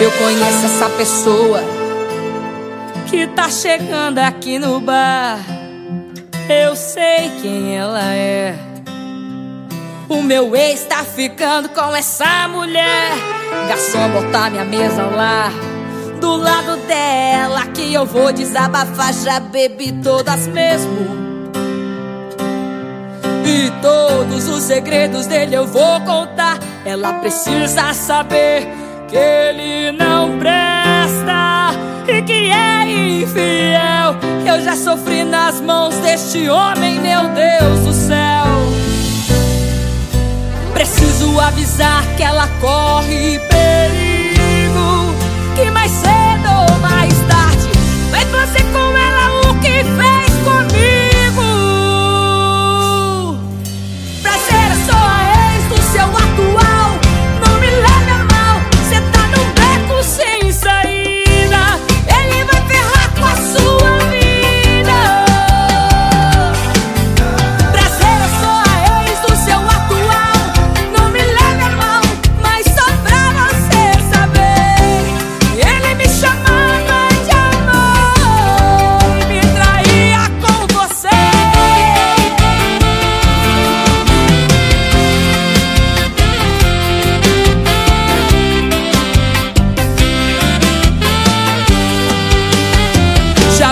Eu conheço essa pessoa que tá chegando aqui no bar. Eu sei quem ela é. O meu ex tá ficando com essa mulher. Garçom, botar minha mesa lá. Do lado dela que eu vou desabafar. Já bebi todas mesmo. E todos os segredos dele eu vou contar. Ela precisa saber que ele não presta e que é infiel. Eu já sofri nas mãos deste homem, meu Deus do céu. Preciso avisar que ela corre perigo. Que mais cedo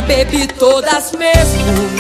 bebi todas mesmo.